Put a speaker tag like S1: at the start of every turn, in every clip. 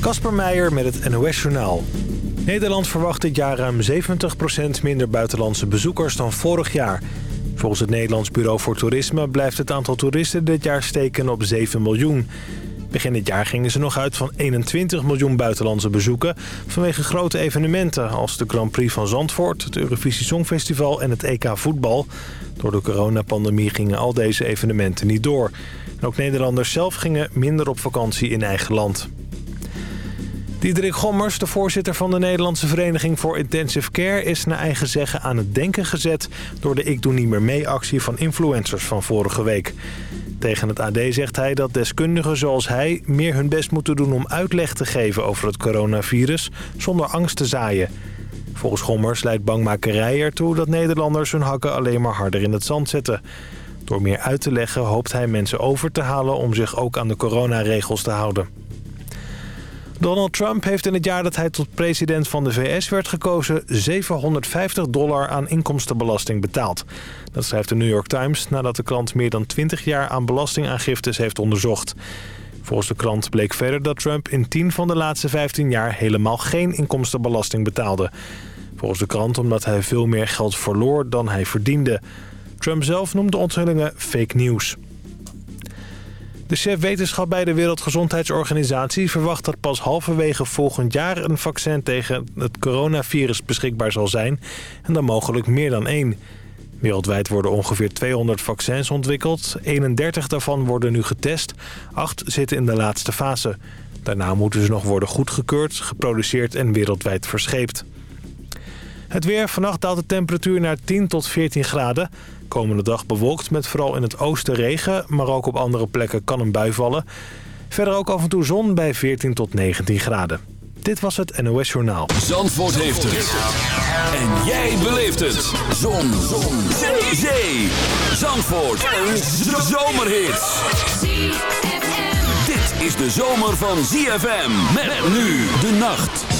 S1: Kasper Meijer met het NOS-journaal. Nederland verwacht dit jaar ruim 70% minder buitenlandse bezoekers dan vorig jaar. Volgens het Nederlands Bureau voor Toerisme blijft het aantal toeristen dit jaar steken op 7 miljoen. Begin dit jaar gingen ze nog uit van 21 miljoen buitenlandse bezoeken... vanwege grote evenementen als de Grand Prix van Zandvoort... het Eurovisie Songfestival en het EK Voetbal. Door de coronapandemie gingen al deze evenementen niet door. En ook Nederlanders zelf gingen minder op vakantie in eigen land. Diederik Gommers, de voorzitter van de Nederlandse Vereniging voor Intensive Care... is naar eigen zeggen aan het denken gezet door de Ik Doe Niet Meer Mee actie van influencers van vorige week. Tegen het AD zegt hij dat deskundigen zoals hij meer hun best moeten doen om uitleg te geven over het coronavirus zonder angst te zaaien. Volgens Gommers leidt bangmakerij ertoe dat Nederlanders hun hakken alleen maar harder in het zand zetten. Door meer uit te leggen hoopt hij mensen over te halen om zich ook aan de coronaregels te houden. Donald Trump heeft in het jaar dat hij tot president van de VS werd gekozen... 750 dollar aan inkomstenbelasting betaald. Dat schrijft de New York Times nadat de krant meer dan 20 jaar aan belastingaangiftes heeft onderzocht. Volgens de krant bleek verder dat Trump in 10 van de laatste 15 jaar helemaal geen inkomstenbelasting betaalde. Volgens de krant omdat hij veel meer geld verloor dan hij verdiende. Trump zelf noemde de onthullingen fake news. De chef wetenschap bij de Wereldgezondheidsorganisatie verwacht dat pas halverwege volgend jaar een vaccin tegen het coronavirus beschikbaar zal zijn. En dan mogelijk meer dan één. Wereldwijd worden ongeveer 200 vaccins ontwikkeld. 31 daarvan worden nu getest. 8 zitten in de laatste fase. Daarna moeten ze nog worden goedgekeurd, geproduceerd en wereldwijd verscheept. Het weer. Vannacht daalt de temperatuur naar 10 tot 14 graden. Komende dag bewolkt met vooral in het oosten regen, maar ook op andere plekken kan een bui vallen. Verder ook af en toe zon bij 14 tot 19 graden. Dit was het NOS Journaal.
S2: Zandvoort heeft het. En jij beleeft het. Zon. zon. Zee. Zee. Zandvoort. Een zomerhit. Dit is de zomer van ZFM. Met nu de nacht.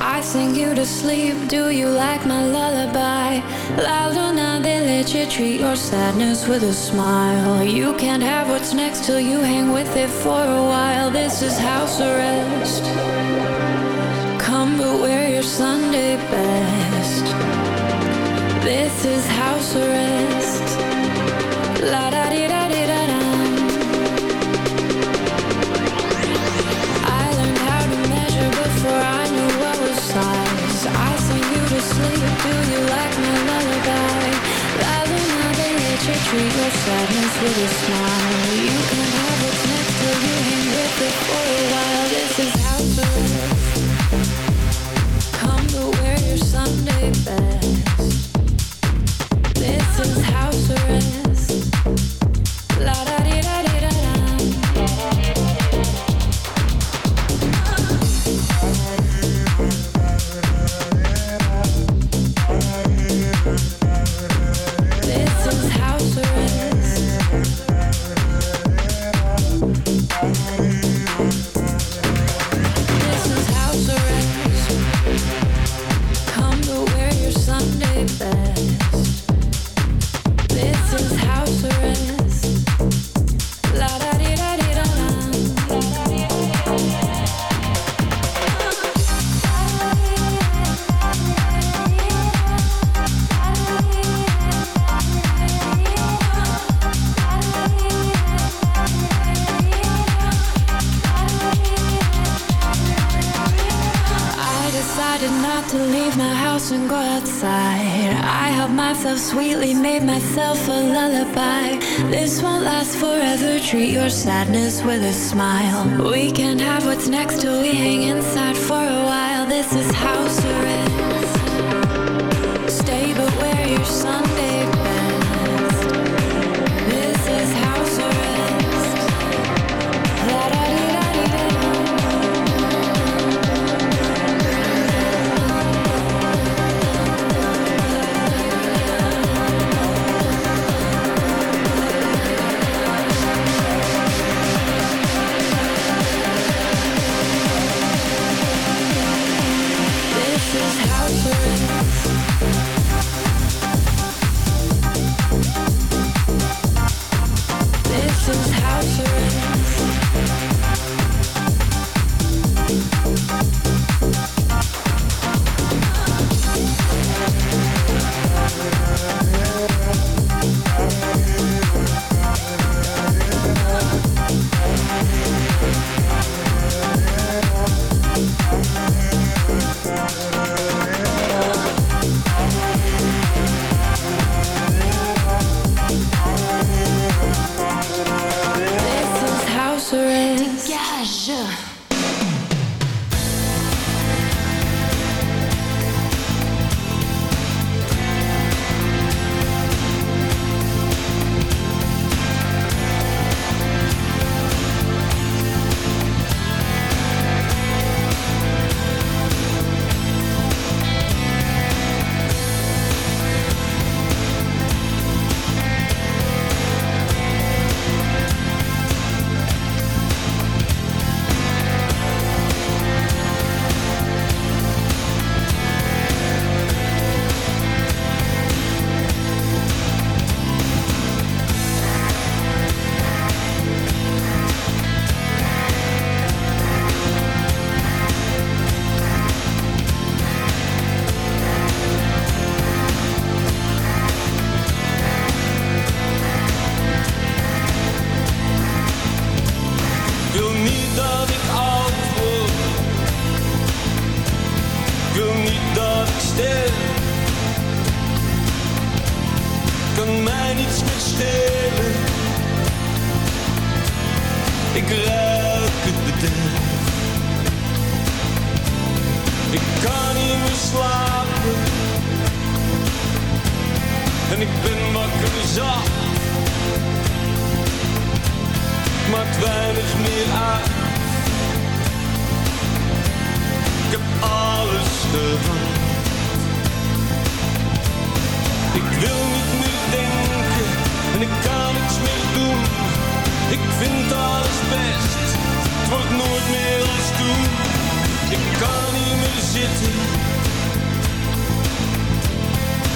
S3: I sing you to sleep. Do you like my lullaby? La luna, they let you treat your sadness with a smile. You can't have what's next till you hang with it for a while. This is house arrest. Come but wear your Sunday best. This is house arrest. La da di da sadness with a smile. You can have what's next till you hang with it for a while. Lullaby. This won't last forever. Treat your sadness with a smile. We can't have what's next till we hang inside for a while. This is house arrest.
S4: Dégage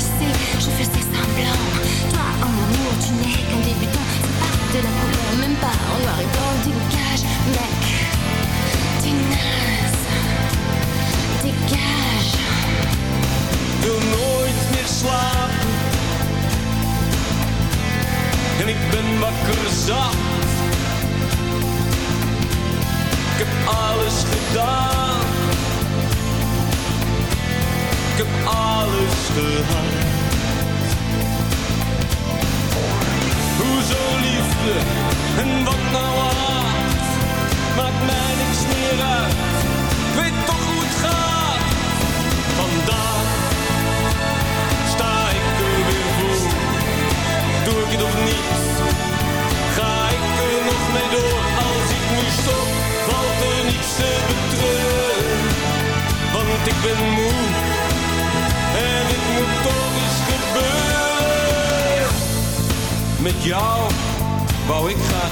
S5: Quand je faisais semblant. Toi, en amour, tu n'es qu'un débutant. C'est pas de la couleur, même pas en noir et blanc. Dégage, mec, t'es naze. Dégage.
S4: wil nooit meer slapen. En ik ben wakker. Ik heb alles gedaan. Heb alles gehad. Hoezo liefde en wat nou haat? Maakt mij niks meer uit. Weet toch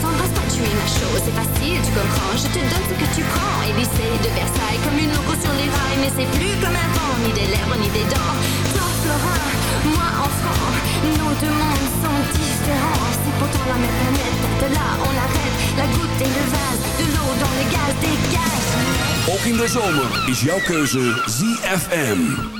S5: une rose, embrasse-toi, tu es chose. C'est facile, tu comprends. Je te donne ce que tu prends. Élysée de Versailles, comme une loco sur les rails. Mais c'est plus comme avant, ni des lèvres, ni des dents. Toi, Florin, moi, enfant. Nos deux mondes sont différents. C'est pourtant la même planète. De là, on arrête. La goutte et le vase. De l'eau dans le gaz, dégage.
S2: Ook in de zomer is jouw keuze ZFM.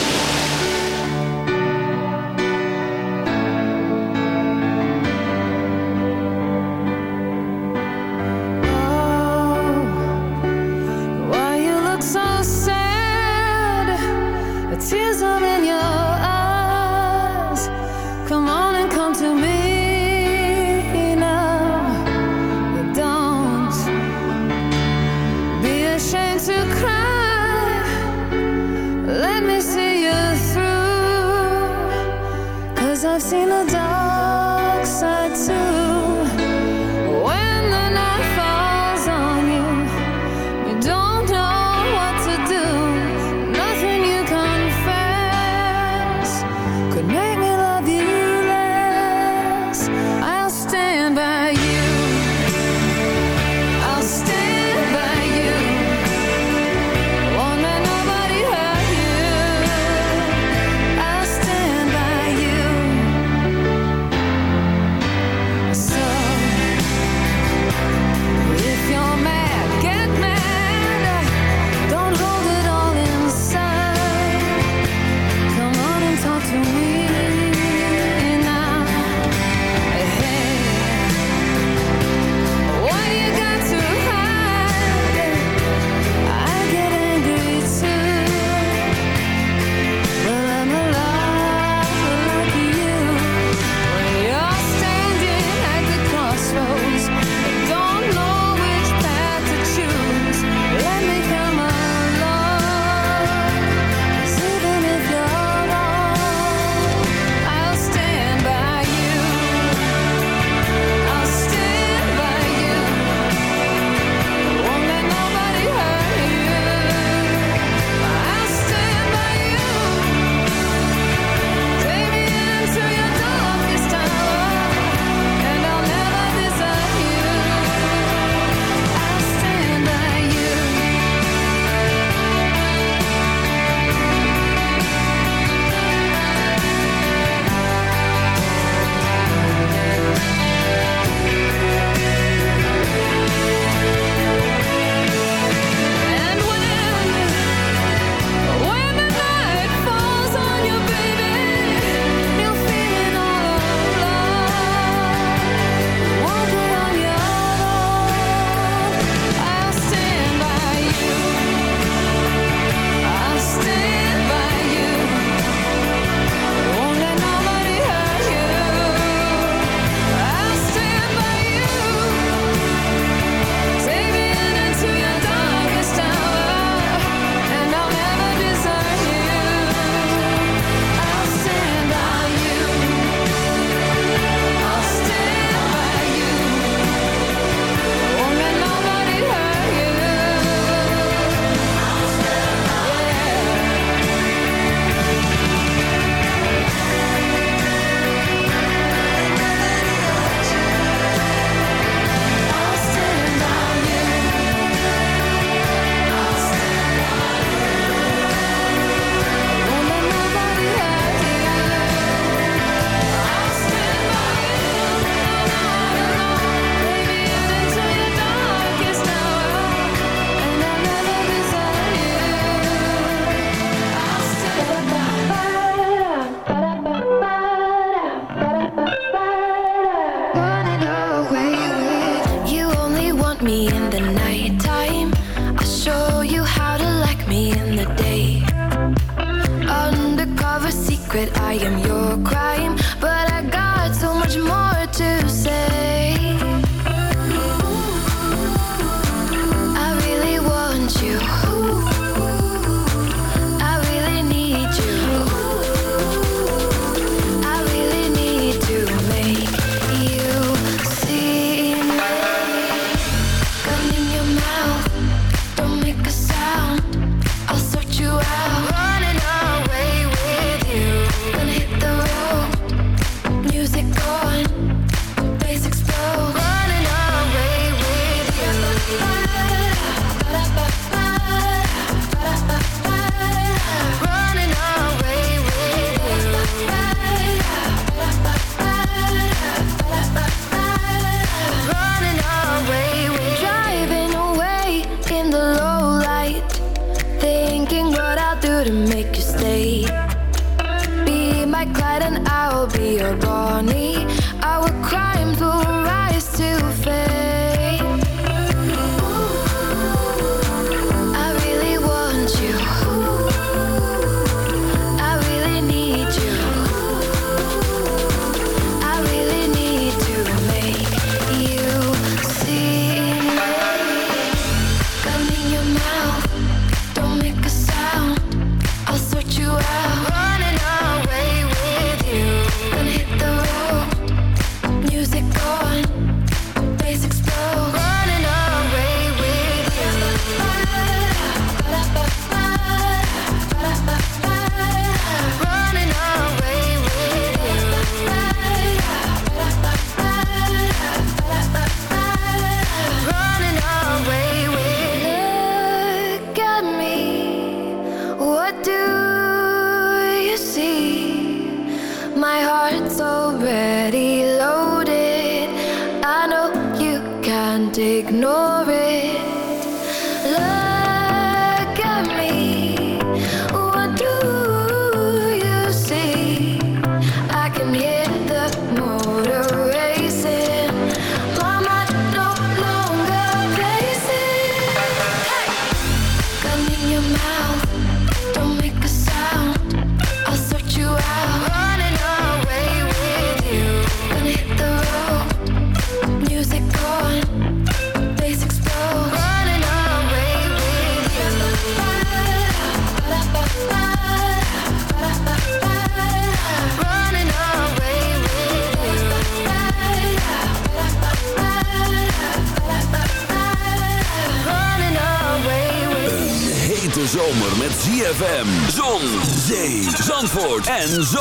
S2: en
S6: zon.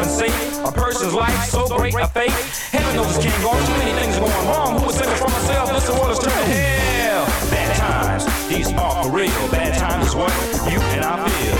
S6: A person's life so great a fate? Heaven knows this can't go on. Too many things are going wrong. Who would save us from ourselves? This world is turning hell. Bad times, these are for real. Bad times is what you and I feel.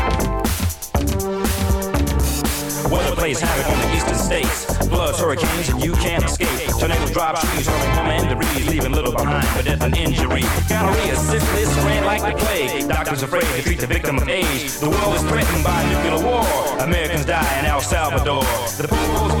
S6: Plays havoc on the eastern states. Floods, hurricanes, and you can't escape. Tornadoes drop trees, hurling home and debris, leaving little behind for death and injury. Gonorrhea, syphilis, spread like the plague. Doctors afraid to treat the victim of age. The world is threatened by nuclear war. Americans die in El Salvador. The people's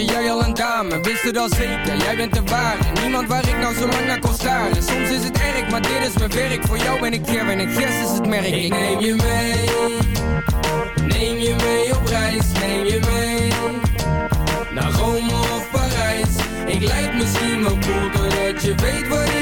S7: jij al een dame Wist het al zeker, jij bent de ware Niemand waar ik nou zo lang naar kon staren. Soms is het erg, maar dit is mijn werk. Voor jou ben ik hier en ik is het merk. Ik neem je mee Neem je mee op reis, neem je mee naar Rome of Parijs. Ik lijk misschien wel cool Doordat je weet wat ik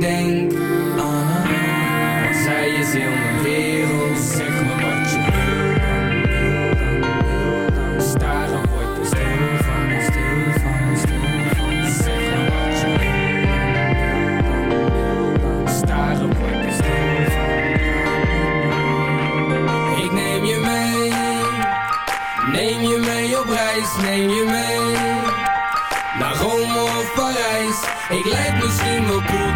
S7: denk. Want zij is heel mijn wereld. Zeg me wat je wil. Staren wordt er stil van, stil van, stil van. Zeg me wat je wil. Staren wordt er stil van. Ik neem je mee, neem je mee op reis, neem je mee naar Rome of Parijs. Ik lijk misschien wel cool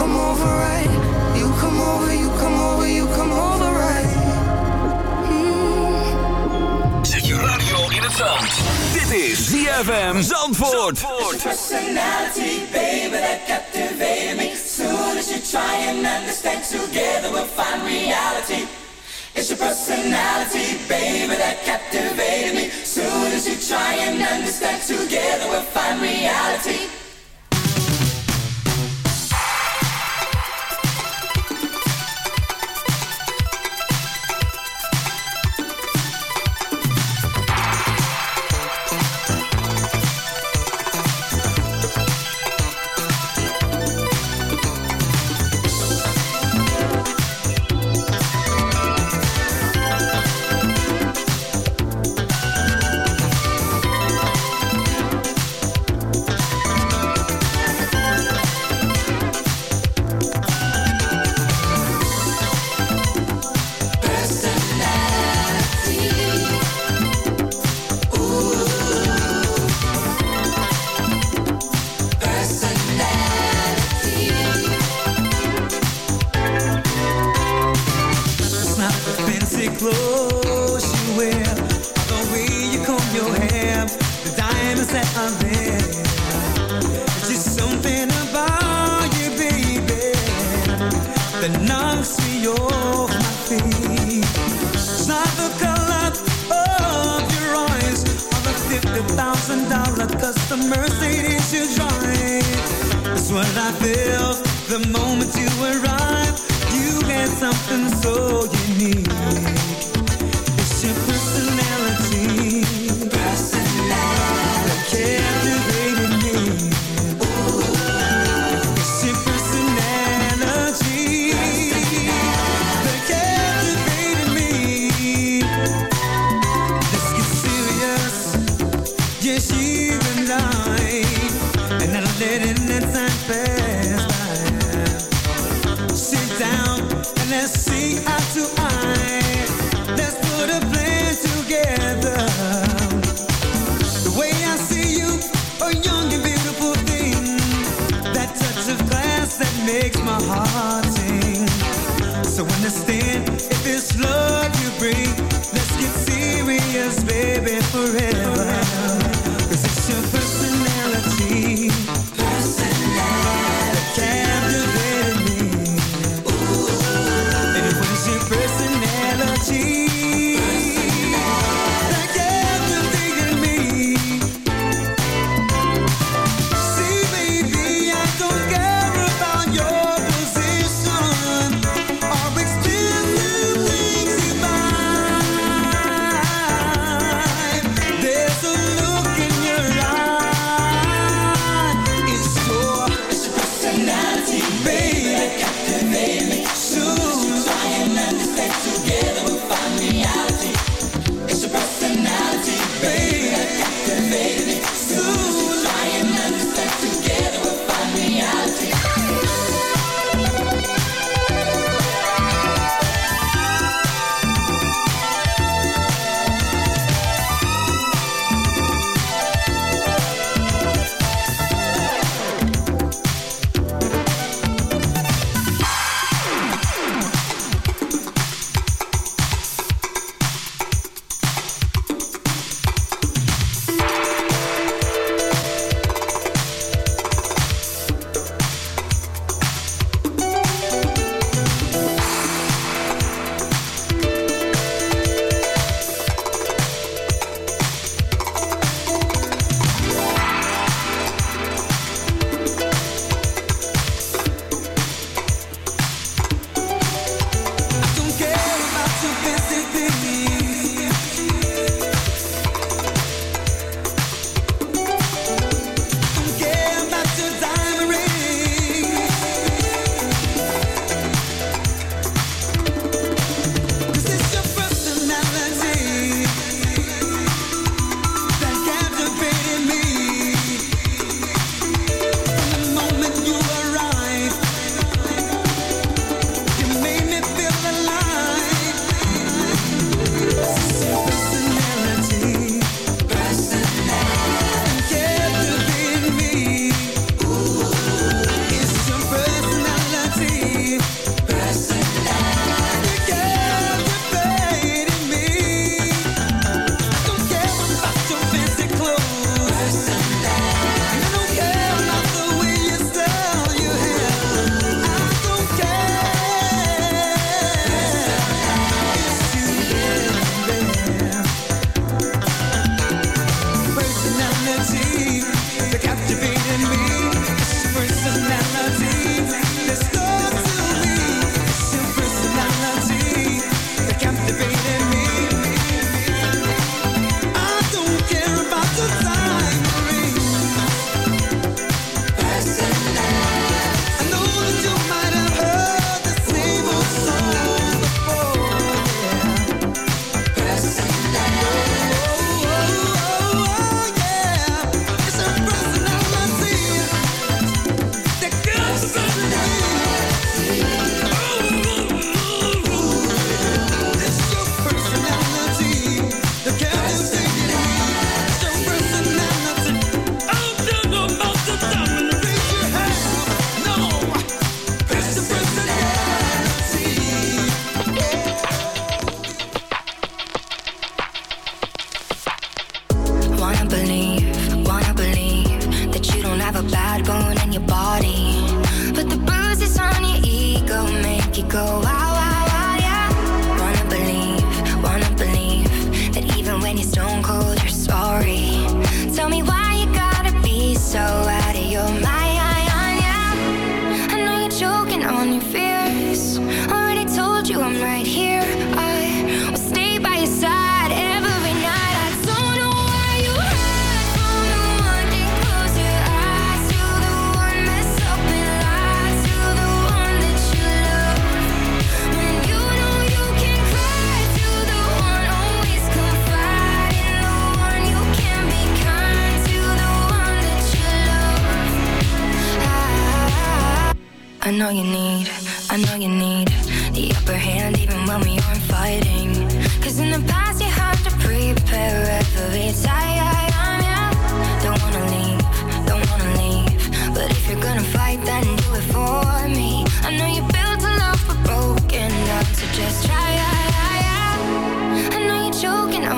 S8: You come over right. You come over, you come over, you come over right. Hmm.
S9: Zet je radio in het zand. Dit is ZFM Zandvoort.
S10: personality, baby, that captivated me. Soon as you try and understand, together we'll find reality. It's your personality, baby, that captivated me. Soon as you try and understand, together we'll find reality.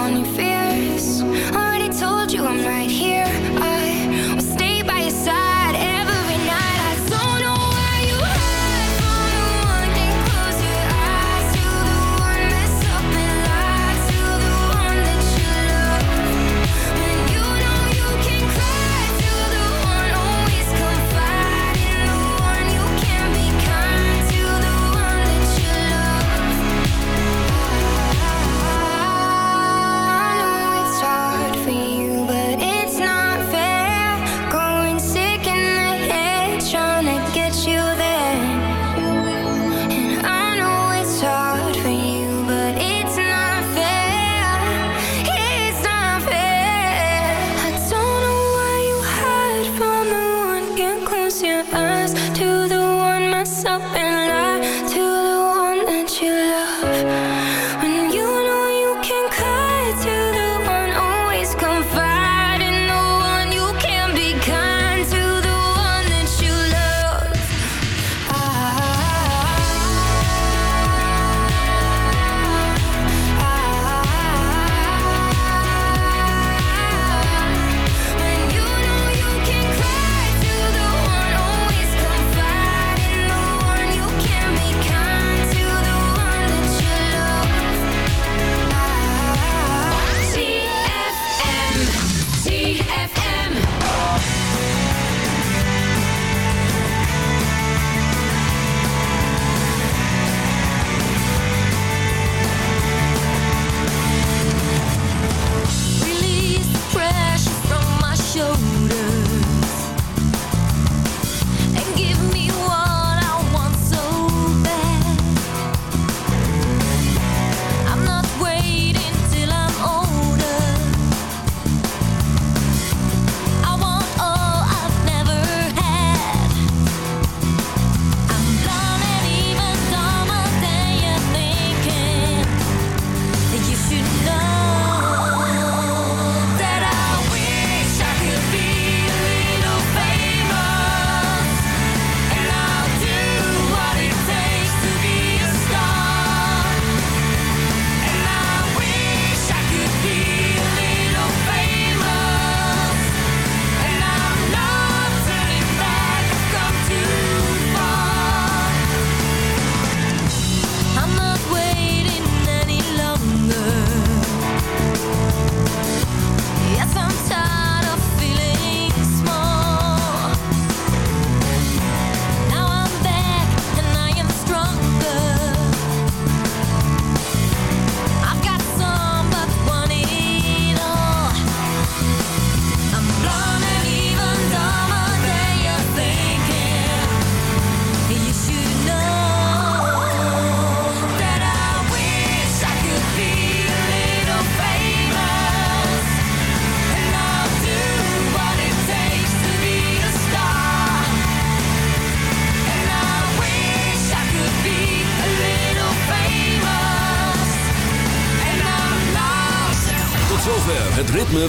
S11: on your
S9: face